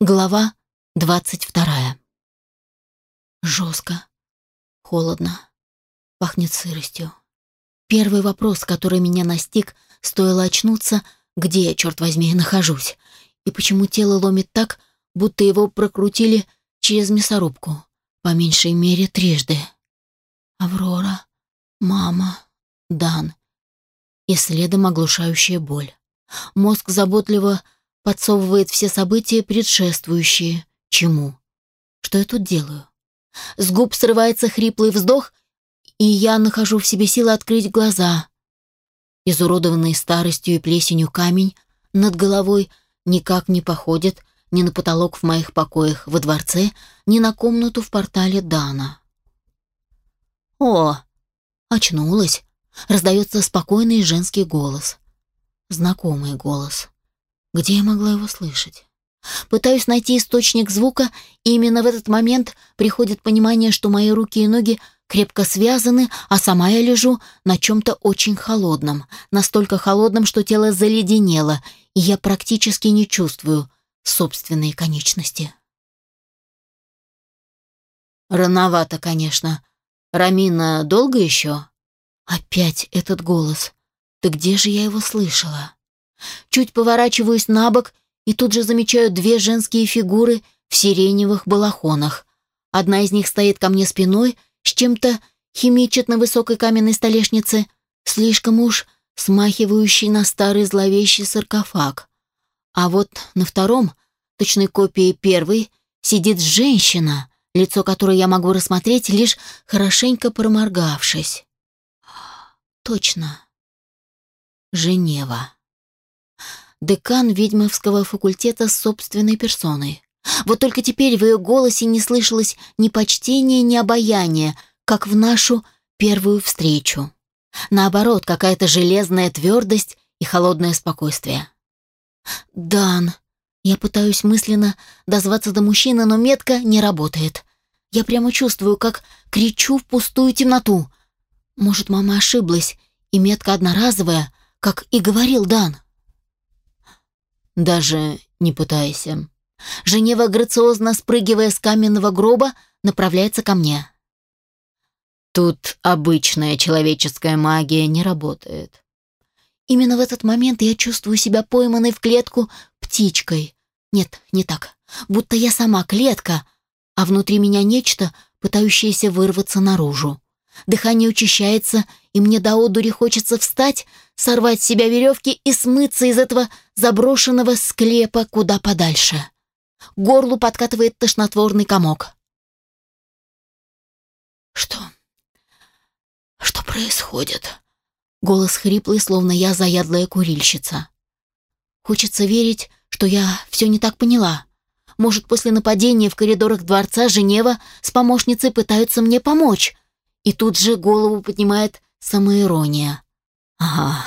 Глава двадцать вторая. Жестко, холодно, пахнет сыростью. Первый вопрос, который меня настиг, стоило очнуться, где я, черт возьми, нахожусь, и почему тело ломит так, будто его прокрутили через мясорубку, по меньшей мере трижды. Аврора, мама, Дан. И следом оглушающая боль. Мозг заботливо подсовывает все события, предшествующие чему. Что я тут делаю? С губ срывается хриплый вздох, и я нахожу в себе силы открыть глаза. Изуродованный старостью и плесенью камень над головой никак не походит ни на потолок в моих покоях во дворце, ни на комнату в портале Дана. «О!» Очнулась. Раздается спокойный женский голос. Знакомый голос. Где я могла его слышать? Пытаюсь найти источник звука, и именно в этот момент приходит понимание, что мои руки и ноги крепко связаны, а сама я лежу на чем-то очень холодном, настолько холодном, что тело заледенело, и я практически не чувствую собственные конечности. Рановато, конечно. Рамина долго еще? Опять этот голос. Да где же я его слышала? Чуть поворачиваюсь на бок и тут же замечаю две женские фигуры в сиреневых балахонах. Одна из них стоит ко мне спиной, с чем-то химичит на высокой каменной столешнице, слишком уж смахивающий на старый зловещий саркофаг. А вот на втором, точной копии первой, сидит женщина, лицо которой я могу рассмотреть, лишь хорошенько проморгавшись. Точно. Женева декан ведьмовского факультета с собственной персоной. Вот только теперь в ее голосе не слышалось ни почтения, ни обаяния, как в нашу первую встречу. Наоборот, какая-то железная твердость и холодное спокойствие. «Дан», я пытаюсь мысленно дозваться до мужчины, но метка не работает. Я прямо чувствую, как кричу в пустую темноту. Может, мама ошиблась, и метка одноразовая, как и говорил Дан. Даже не пытайся. Женева, грациозно спрыгивая с каменного гроба, направляется ко мне. Тут обычная человеческая магия не работает. Именно в этот момент я чувствую себя пойманной в клетку птичкой. Нет, не так. Будто я сама клетка, а внутри меня нечто, пытающееся вырваться наружу. Дыхание учащается, и мне до одури хочется встать, сорвать с себя веревки и смыться из этого заброшенного склепа куда подальше. Горлу подкатывает тошнотворный комок. «Что? Что происходит?» Голос хриплый, словно я заядлая курильщица. Хочется верить, что я все не так поняла. Может, после нападения в коридорах дворца Женева с помощницей пытаются мне помочь, и тут же голову поднимает самоирония. Ага,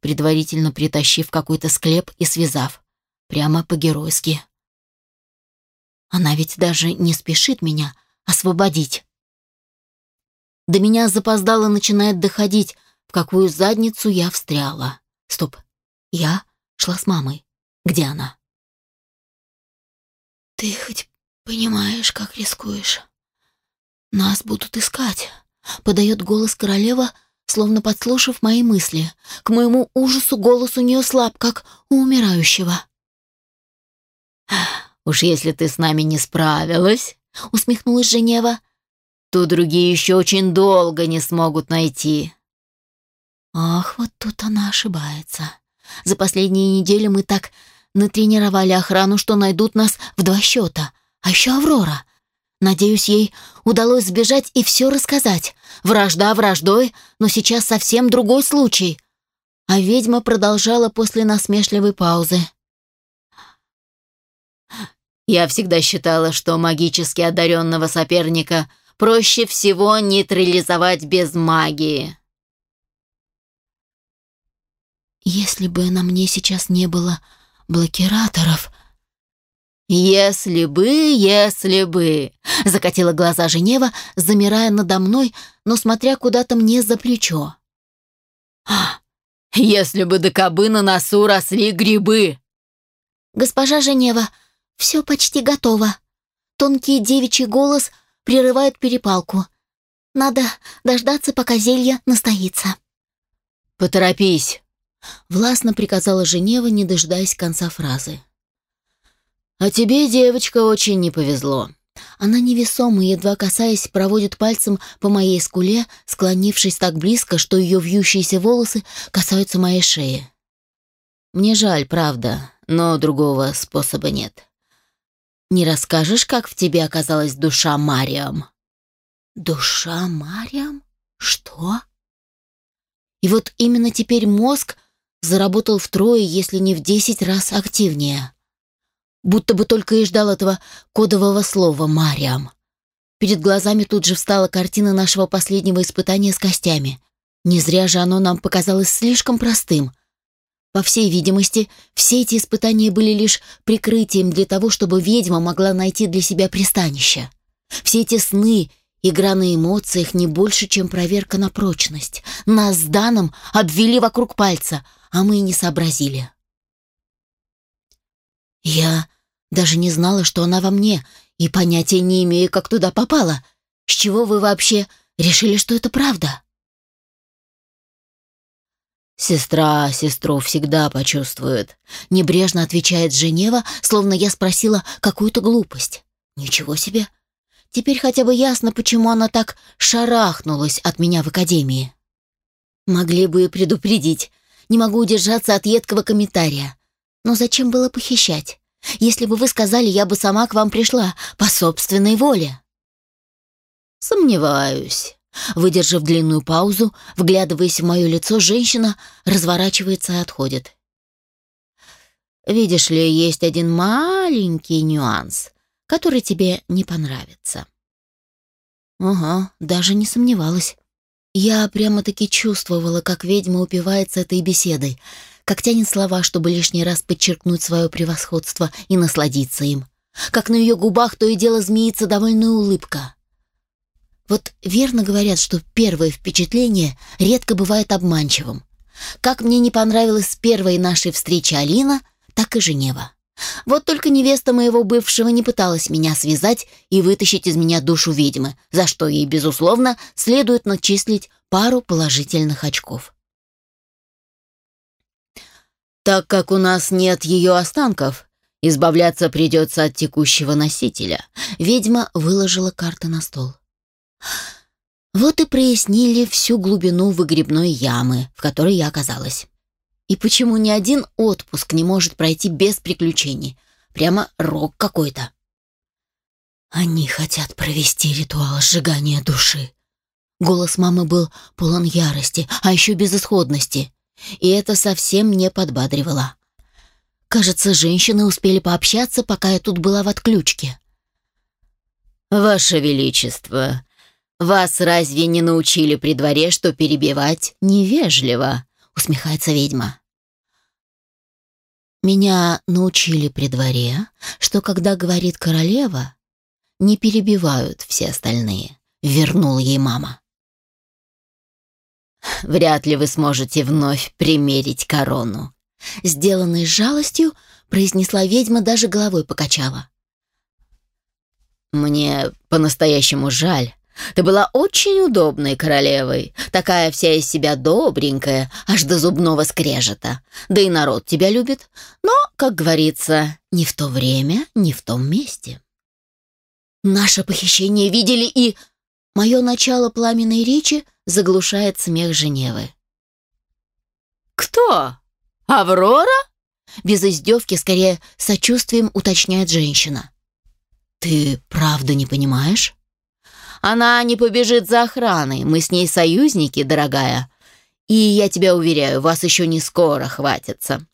предварительно притащив какой-то склеп и связав. Прямо по-геройски. Она ведь даже не спешит меня освободить. До меня запоздало начинает доходить, в какую задницу я встряла. Стоп, я шла с мамой. Где она? Ты хоть понимаешь, как рискуешь? Нас будут искать. Подает голос королева, словно подслушав мои мысли. К моему ужасу голос у нее слаб, как у умирающего. «Уж если ты с нами не справилась», — усмехнулась Женева, «то другие еще очень долго не смогут найти». Ах, вот тут она ошибается. За последние недели мы так натренировали охрану, что найдут нас в два счета. А еще Аврора. Надеюсь, ей удалось сбежать и все рассказать. Вражда враждой, но сейчас совсем другой случай. А ведьма продолжала после насмешливой паузы. Я всегда считала, что магически одаренного соперника проще всего нейтрализовать без магии. Если бы на мне сейчас не было блокираторов, «Если бы, если бы!» — закатила глаза Женева, замирая надо мной, но смотря куда-то мне за плечо. «А, «Если бы до кобы на носу росли грибы!» «Госпожа Женева, «Все почти готово». Тонкий девичий голос прерывает перепалку. «Надо дождаться, пока зелье настоится». «Поторопись», — властно приказала Женева, не дожидаясь конца фразы. «А тебе, девочка, очень не повезло». Она невесомо, едва касаясь, проводит пальцем по моей скуле, склонившись так близко, что ее вьющиеся волосы касаются моей шеи. «Мне жаль, правда, но другого способа нет. Не расскажешь, как в тебе оказалась душа Мариам?» «Душа Мариам? Что?» И вот именно теперь мозг заработал втрое, если не в десять раз активнее. Будто бы только и ждал этого кодового слова «Мариам». Перед глазами тут же встала картина нашего последнего испытания с костями. Не зря же оно нам показалось слишком простым — по всей видимости, все эти испытания были лишь прикрытием для того, чтобы ведьма могла найти для себя пристанище. Все эти сны, игра на эмоциях не больше, чем проверка на прочность. Нас с Даном обвели вокруг пальца, а мы и не сообразили. Я даже не знала, что она во мне, и понятия не имею, как туда попала. С чего вы вообще решили, что это правда? «Сестра сестру всегда почувствует», — небрежно отвечает Женева, словно я спросила какую-то глупость. «Ничего себе! Теперь хотя бы ясно, почему она так шарахнулась от меня в академии». Могли бы и предупредить. Не могу удержаться от едкого комментария. Но зачем было похищать? Если бы вы сказали, я бы сама к вам пришла по собственной воле. Сомневаюсь. Выдержав длинную паузу, вглядываясь в мое лицо, женщина разворачивается и отходит. «Видишь ли, есть один маленький нюанс, который тебе не понравится». «Ага, даже не сомневалась. Я прямо-таки чувствовала, как ведьма упивается этой беседой, как тянет слова, чтобы лишний раз подчеркнуть свое превосходство и насладиться им, как на ее губах то и дело змеится довольная улыбка. Вот верно говорят, что первое впечатление редко бывает обманчивым. Как мне не понравилась с первой нашей встречи Алина, так и Женева. Вот только невеста моего бывшего не пыталась меня связать и вытащить из меня душу ведьмы, за что ей, безусловно, следует начислить пару положительных очков. Так как у нас нет ее останков, избавляться придется от текущего носителя. Ведьма выложила карты на стол. Вот и прояснили всю глубину выгребной ямы, в которой я оказалась. И почему ни один отпуск не может пройти без приключений? Прямо рок какой-то. Они хотят провести ритуал сжигания души. Голос мамы был полон ярости, а еще безысходности. И это совсем не подбадривало. Кажется, женщины успели пообщаться, пока я тут была в отключке. «Ваше Величество, вас разве не научили при дворе, что перебивать невежливо?» усмехается ведьма. Меня научили при дворе, что когда говорит королева, не перебивают все остальные, вернула ей мама. Вряд ли вы сможете вновь примерить корону. Сделанной жалостью, произнесла ведьма, даже головой покачала. Мне по-настоящему жаль, ты была очень удобной королевой, такая вся из себя добренькая, аж до зубного скрежета. Да и народ тебя любит, но, как говорится, не в то время, не в том месте. Наше похищение видели и... Мое начало пламенной речи заглушает смех Женевы. «Кто? Аврора?» Без издевки, скорее, сочувствием уточняет женщина. «Ты правда не понимаешь?» Она не побежит за охраной. Мы с ней союзники, дорогая. И я тебя уверяю, вас еще не скоро хватится.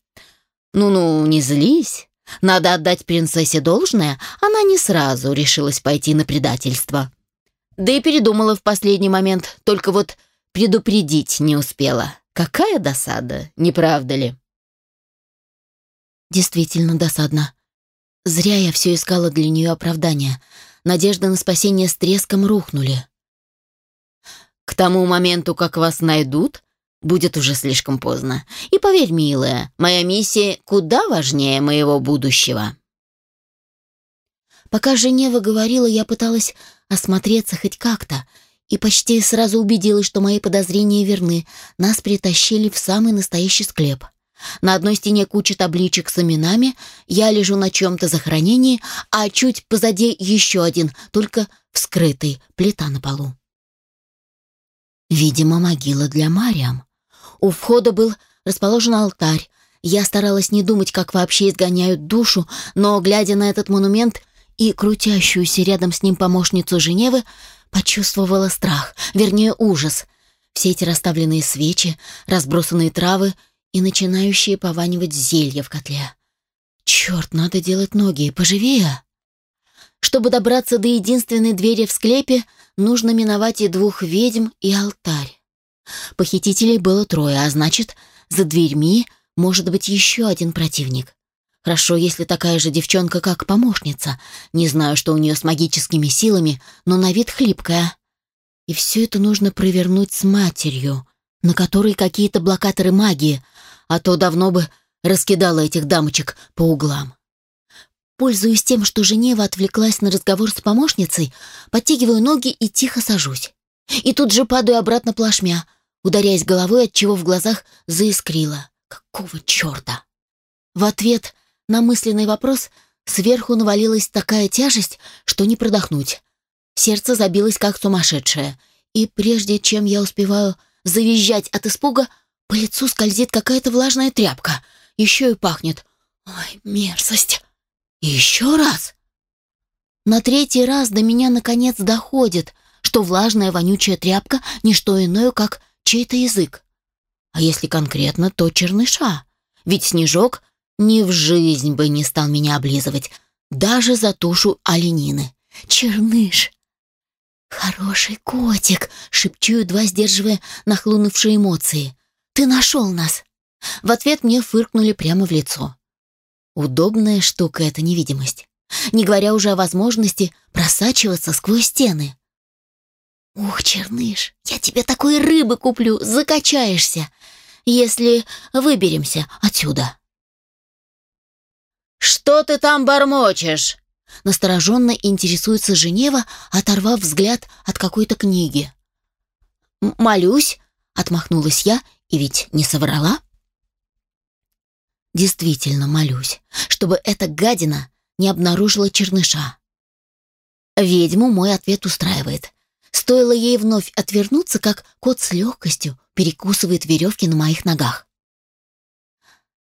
Ну-ну, не злись. Надо отдать принцессе должное, она не сразу решилась пойти на предательство. Да и передумала в последний момент, только вот предупредить не успела. Какая досада, не правда ли? Действительно досадно. Зря я все искала для нее оправдания надежды на спасение с треском рухнули. К тому моменту, как вас найдут, будет уже слишком поздно. И поверь, милая, моя миссия куда важнее моего будущего. Пока Женева говорила, я пыталась осмотреться хоть как-то и почти сразу убедилась, что мои подозрения верны. Нас притащили в самый настоящий склеп. На одной стене куча табличек с именами, я лежу на чем-то захоронении, а чуть позади еще один, только вскрытый, плита на полу. Видимо, могила для Мариам. У входа был расположен алтарь. Я старалась не думать, как вообще изгоняют душу, но, глядя на этот монумент и крутящуюся рядом с ним помощницу Женевы, почувствовала страх, вернее ужас. Все эти расставленные свечи, разбросанные травы и начинающие пованивать зелья в котле. Черт, надо делать ноги, поживее. Чтобы добраться до единственной двери в склепе, нужно миновать и двух ведьм, и алтарь. Похитителей было трое, а значит, за дверьми может быть еще один противник. Хорошо, если такая же девчонка, как помощница. Не знаю, что у нее с магическими силами, но на вид хлипкая. И все это нужно провернуть с матерью, на которой какие-то блокаторы магии, а то давно бы раскидала этих дамочек по углам. Пользуясь тем, что Женева отвлеклась на разговор с помощницей, подтягиваю ноги и тихо сажусь. И тут же падаю обратно плашмя, ударяясь головой, от чего в глазах заискрило. Какого черта? В ответ на мысленный вопрос сверху навалилась такая тяжесть, что не продохнуть. Сердце забилось как сумасшедшее, и прежде чем я успеваю завизжать от испуга, по лицу скользит какая-то влажная тряпка. Еще и пахнет. Ой, мерзость. Еще раз. На третий раз до меня наконец доходит, что влажная вонючая тряпка — не что иное, как чей-то язык. А если конкретно, то черныша. Ведь снежок ни в жизнь бы не стал меня облизывать, даже за тушу оленины. Черныш! «Хороший котик!» — шепчу, едва сдерживая нахлынувшие эмоции. «Ты нашел нас!» В ответ мне фыркнули прямо в лицо. Удобная штука эта невидимость. Не говоря уже о возможности просачиваться сквозь стены. «Ух, Черныш, я тебе такой рыбы куплю, закачаешься, если выберемся отсюда». «Что ты там бормочешь?» Настороженно интересуется Женева, оторвав взгляд от какой-то книги. «Молюсь», — отмахнулась я, и ведь не соврала. Действительно молюсь, чтобы эта гадина не обнаружила черныша. Ведьму мой ответ устраивает. Стоило ей вновь отвернуться, как кот с легкостью перекусывает веревки на моих ногах.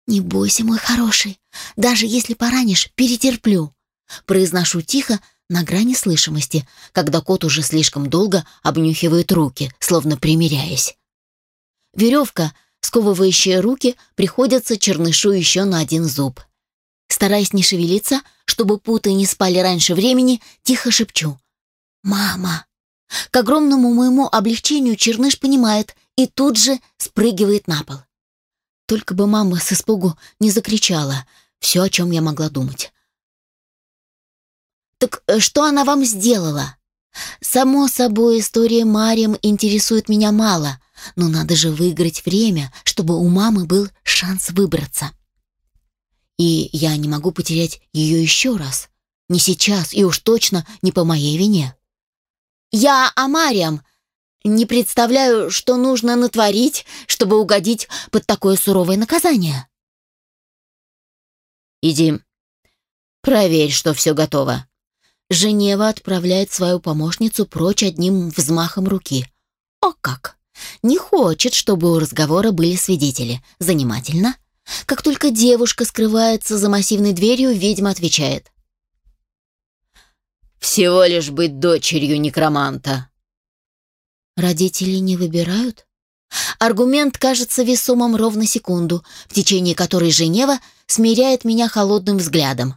«Не бойся, мой хороший, даже если поранишь, перетерплю», произношу тихо на грани слышимости, когда кот уже слишком долго обнюхивает руки, словно примиряясь. Веревка — Сковывающие руки приходятся чернышу еще на один зуб. Стараясь не шевелиться, чтобы путы не спали раньше времени, тихо шепчу. «Мама!» К огромному моему облегчению черныш понимает и тут же спрыгивает на пол. Только бы мама с испугу не закричала. Все, о чем я могла думать. «Так э, что она вам сделала?» «Само собой, история Марием интересует меня мало. Но надо же выиграть время, чтобы у мамы был шанс выбраться. И я не могу потерять ее еще раз. Не сейчас, и уж точно не по моей вине. Я Амариам. Не представляю, что нужно натворить, чтобы угодить под такое суровое наказание. Иди, проверь, что все готово. Женева отправляет свою помощницу прочь одним взмахом руки. О как! Не хочет, чтобы у разговора были свидетели. Занимательно. Как только девушка скрывается за массивной дверью, ведьма отвечает. «Всего лишь быть дочерью некроманта». Родители не выбирают? Аргумент кажется весомым ровно секунду, в течение которой Женева смиряет меня холодным взглядом.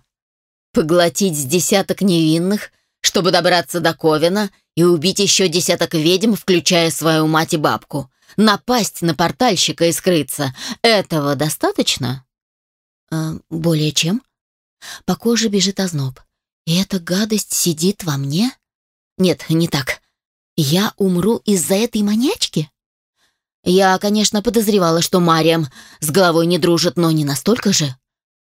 «Поглотить с десяток невинных, чтобы добраться до Ковина и убить еще десяток ведьм, включая свою мать и бабку. Напасть на портальщика и скрыться. Этого достаточно? Э, более чем. По коже бежит озноб. И эта гадость сидит во мне? Нет, не так. Я умру из-за этой маньячки? Я, конечно, подозревала, что Мариам с головой не дружит, но не настолько же.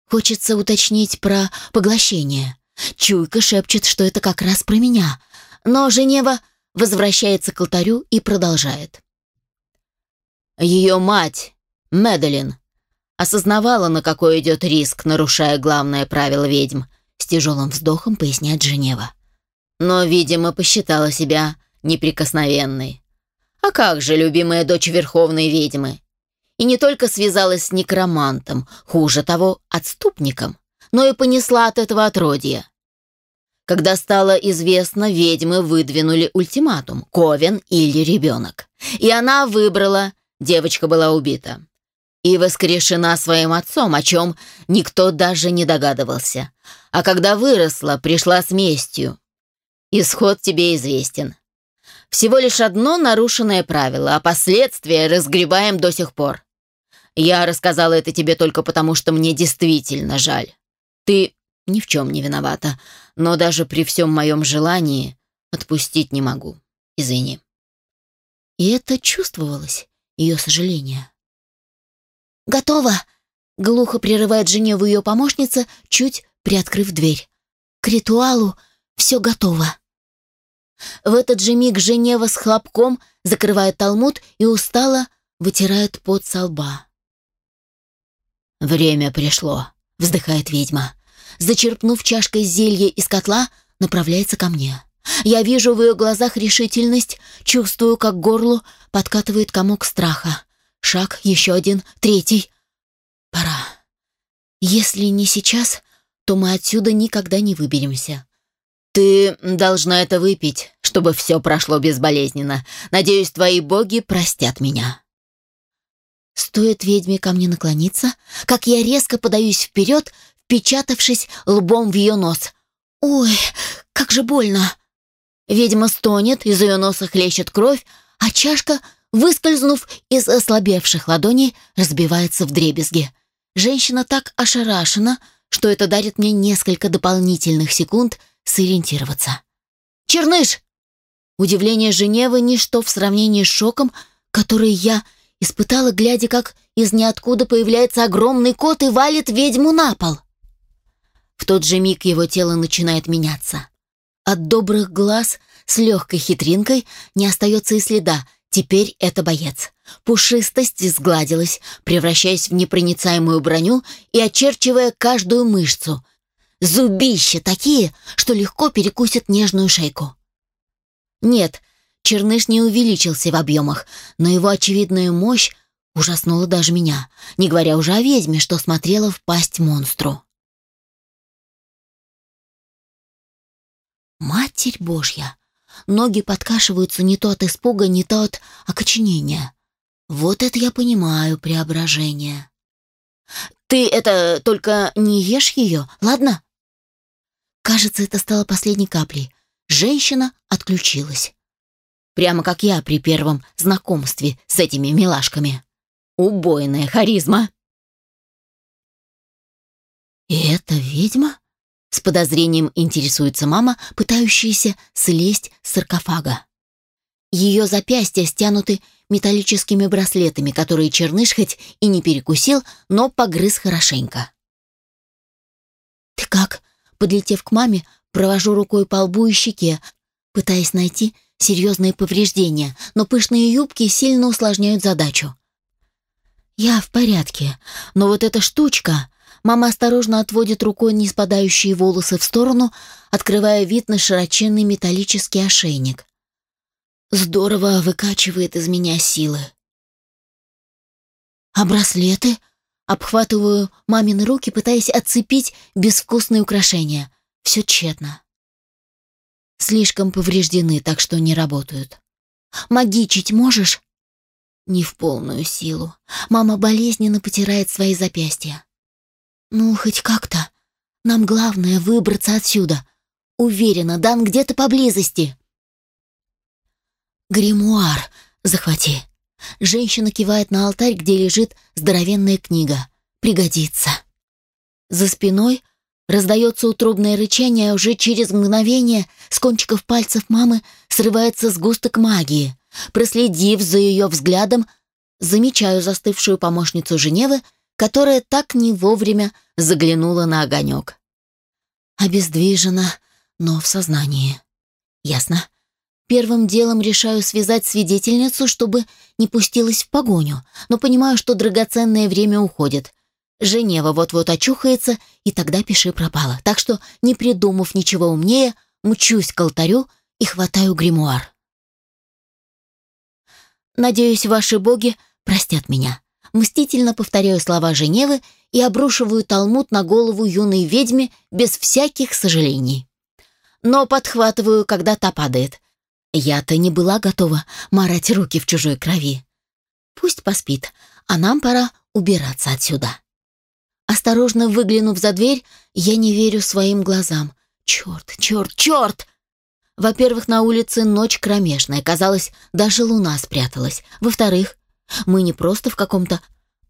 Хочется уточнить про поглощение. Чуйка шепчет, что это как раз про меня. Но Женева возвращается к алтарю и продолжает. Ее мать, Медалин, осознавала, на какой идет риск, нарушая главное правило ведьм, с тяжелым вздохом поясняет Женева. Но, видимо, посчитала себя неприкосновенной. А как же любимая дочь Верховной ведьмы? И не только связалась с некромантом, хуже того, отступником, но и понесла от этого отродья. Когда стало известно, ведьмы выдвинули ультиматум – Ковен или ребенок. И она выбрала, девочка была убита. И воскрешена своим отцом, о чем никто даже не догадывался. А когда выросла, пришла с местью. Исход тебе известен. Всего лишь одно нарушенное правило, а последствия разгребаем до сих пор. Я рассказала это тебе только потому, что мне действительно жаль. Ты ни в чем не виновата, но даже при всем моем желании отпустить не могу. Извини». И это чувствовалось, ее сожаление. «Готово!» — глухо прерывает Женеву ее помощница, чуть приоткрыв дверь. «К ритуалу все готово». В этот же миг Женева с хлопком закрывает талмуд и устало вытирает пот со лба. «Время пришло», — вздыхает ведьма зачерпнув чашкой зелье из котла, направляется ко мне. Я вижу в ее глазах решительность, чувствую, как горлу подкатывает комок страха. Шаг, еще один, третий. Пора. Если не сейчас, то мы отсюда никогда не выберемся. Ты должна это выпить, чтобы все прошло безболезненно. Надеюсь, твои боги простят меня. Стоит ведьме ко мне наклониться, как я резко подаюсь вперед, впечатавшись лбом в ее нос. «Ой, как же больно!» Ведьма стонет, из ее носа хлещет кровь, а чашка, выскользнув из ослабевших ладоней, разбивается в дребезги. Женщина так ошарашена, что это дарит мне несколько дополнительных секунд сориентироваться. «Черныш!» Удивление Женевы — ничто в сравнении с шоком, который я испытала, глядя, как из ниоткуда появляется огромный кот и валит ведьму на пол. В тот же миг его тело начинает меняться. От добрых глаз с легкой хитринкой не остается и следа. Теперь это боец. Пушистость сгладилась, превращаясь в непроницаемую броню и очерчивая каждую мышцу. Зубища такие, что легко перекусят нежную шейку. Нет, черныш не увеличился в объемах, но его очевидная мощь ужаснула даже меня, не говоря уже о ведьме, что смотрела в пасть монстру. Матерь Божья! Ноги подкашиваются не то от испуга, не то от окоченения. Вот это я понимаю преображение. Ты это только не ешь ее, ладно? Кажется, это стало последней каплей. Женщина отключилась. Прямо как я при первом знакомстве с этими милашками. Убойная харизма. И это ведьма? С подозрением интересуется мама, пытающаяся слезть с саркофага. Ее запястья стянуты металлическими браслетами, которые черныш хоть и не перекусил, но погрыз хорошенько. «Ты как?» Подлетев к маме, провожу рукой по лбу и щеке, пытаясь найти серьезные повреждения, но пышные юбки сильно усложняют задачу. «Я в порядке, но вот эта штучка...» Мама осторожно отводит рукой не спадающие волосы в сторону, открывая вид на широченный металлический ошейник. Здорово выкачивает из меня силы. А браслеты? Обхватываю мамины руки, пытаясь отцепить безвкусные украшения. Все тщетно. Слишком повреждены, так что не работают. Магичить можешь? Не в полную силу. Мама болезненно потирает свои запястья. «Ну, хоть как-то. Нам главное выбраться отсюда. Уверена, Дан где-то поблизости». «Гримуар захвати». Женщина кивает на алтарь, где лежит здоровенная книга. «Пригодится». За спиной раздается утробное рычание, а уже через мгновение с кончиков пальцев мамы срывается сгусток магии. Проследив за ее взглядом, замечаю застывшую помощницу Женевы, которая так не вовремя заглянула на огонек. Обездвижена, но в сознании. Ясно. Первым делом решаю связать свидетельницу, чтобы не пустилась в погоню, но понимаю, что драгоценное время уходит. Женева вот-вот очухается, и тогда пиши пропало. Так что, не придумав ничего умнее, мчусь к алтарю и хватаю гримуар. Надеюсь, ваши боги простят меня. Мстительно повторяю слова Женевы и обрушиваю талмуд на голову юной ведьме без всяких сожалений. Но подхватываю, когда та падает. Я-то не была готова марать руки в чужой крови. Пусть поспит, а нам пора убираться отсюда. Осторожно выглянув за дверь, я не верю своим глазам. Черт, черт, черт! Во-первых, на улице ночь кромешная, казалось, даже луна спряталась. Во-вторых, мы не просто в каком-то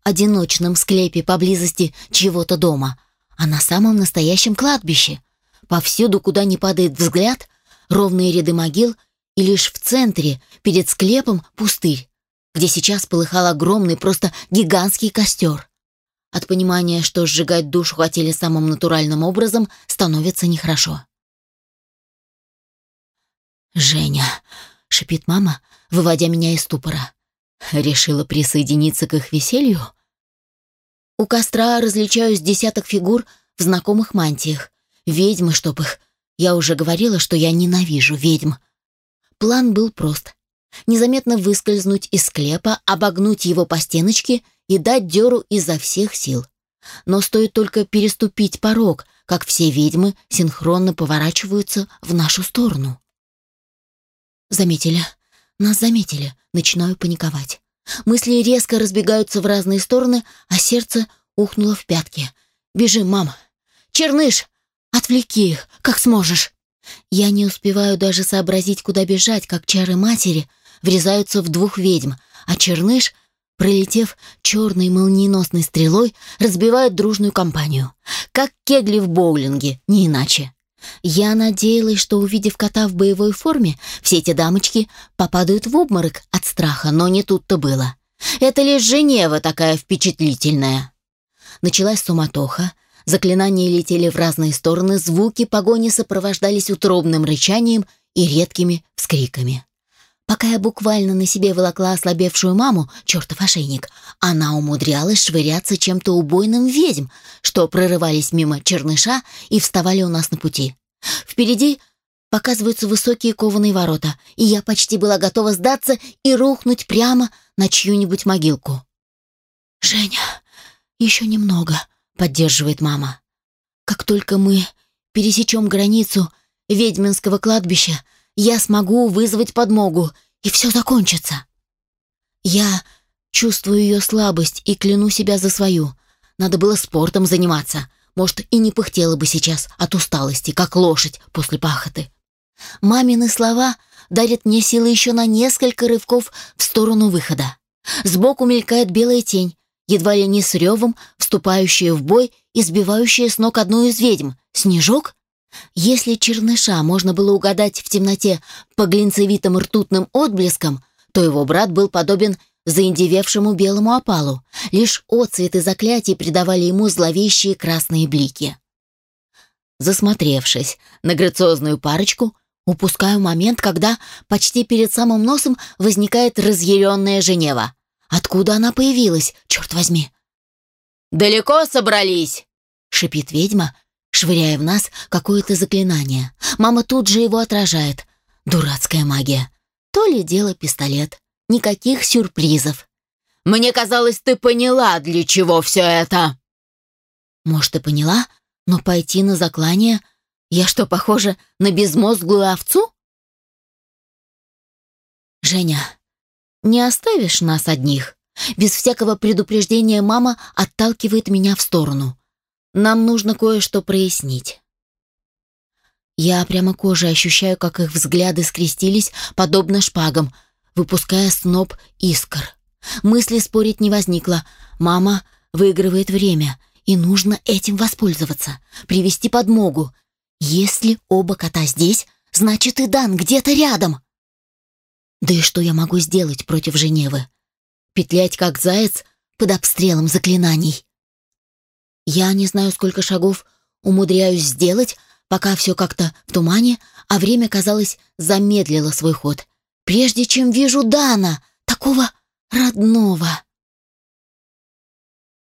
одиночном склепе поблизости чего-то дома, а на самом настоящем кладбище. Повсюду, куда не падает взгляд, ровные ряды могил — и лишь в центре, перед склепом, пустырь, где сейчас полыхал огромный, просто гигантский костер. От понимания, что сжигать душу хотели самым натуральным образом, становится нехорошо. «Женя», — шипит мама, выводя меня из ступора, решила присоединиться к их веселью. У костра различаюсь десяток фигур в знакомых мантиях. Ведьмы, чтоб их. Я уже говорила, что я ненавижу ведьм. План был прост. Незаметно выскользнуть из склепа, обогнуть его по стеночке и дать дёру изо всех сил. Но стоит только переступить порог, как все ведьмы синхронно поворачиваются в нашу сторону. Заметили. Нас заметили. Начинаю паниковать. Мысли резко разбегаются в разные стороны, а сердце ухнуло в пятки. «Бежим, мам!» «Черныш! Отвлеки их, как сможешь!» Я не успеваю даже сообразить, куда бежать, как чары матери врезаются в двух ведьм, а черныш, пролетев черной молниеносной стрелой, разбивает дружную компанию. Как кегли в боулинге, не иначе. Я надеялась, что, увидев кота в боевой форме, все эти дамочки попадают в обморок от страха, но не тут-то было. Это лишь Женева такая впечатлительная. Началась суматоха, Заклинания летели в разные стороны, звуки погони сопровождались утробным рычанием и редкими вскриками. Пока я буквально на себе волокла ослабевшую маму, чертов ошейник, она умудрялась швыряться чем-то убойным ведьм, что прорывались мимо черныша и вставали у нас на пути. Впереди показываются высокие кованые ворота, и я почти была готова сдаться и рухнуть прямо на чью-нибудь могилку. «Женя, еще немного», поддерживает мама. Как только мы пересечем границу ведьминского кладбища, я смогу вызвать подмогу, и все закончится. Я чувствую ее слабость и кляну себя за свою. Надо было спортом заниматься. Может, и не пыхтела бы сейчас от усталости, как лошадь после пахоты. Мамины слова дарят мне силы еще на несколько рывков в сторону выхода. Сбоку мелькает белая тень, едва ли не с ревом, вступающая в бой и сбивающая с ног одну из ведьм. Снежок? Если черныша можно было угадать в темноте по глинцевитым ртутным отблескам, то его брат был подобен заиндевевшему белому опалу. Лишь отцветы заклятий придавали ему зловещие красные блики. Засмотревшись на грациозную парочку, упускаю момент, когда почти перед самым носом возникает разъяренная Женева. Откуда она появилась, черт возьми? «Далеко собрались?» — шипит ведьма, швыряя в нас какое-то заклинание. Мама тут же его отражает. Дурацкая магия. То ли дело пистолет. Никаких сюрпризов. «Мне казалось, ты поняла, для чего все это!» «Может, и поняла, но пойти на заклание... Я что, похожа на безмозглую овцу?» «Женя, не оставишь нас одних?» Без всякого предупреждения мама отталкивает меня в сторону. Нам нужно кое-что прояснить. Я прямо кожей ощущаю, как их взгляды скрестились, подобно шпагам, выпуская сноп искр. Мысли спорить не возникло. Мама выигрывает время, и нужно этим воспользоваться, привести подмогу. Если оба кота здесь, значит и Дан где-то рядом. Да и что я могу сделать против Женевы? Петлять как заяц под обстрелом заклинаний. Я не знаю, сколько шагов умудряюсь сделать, пока все как-то в тумане, а время, казалось, замедлило свой ход. Прежде чем вижу Дана, такого родного.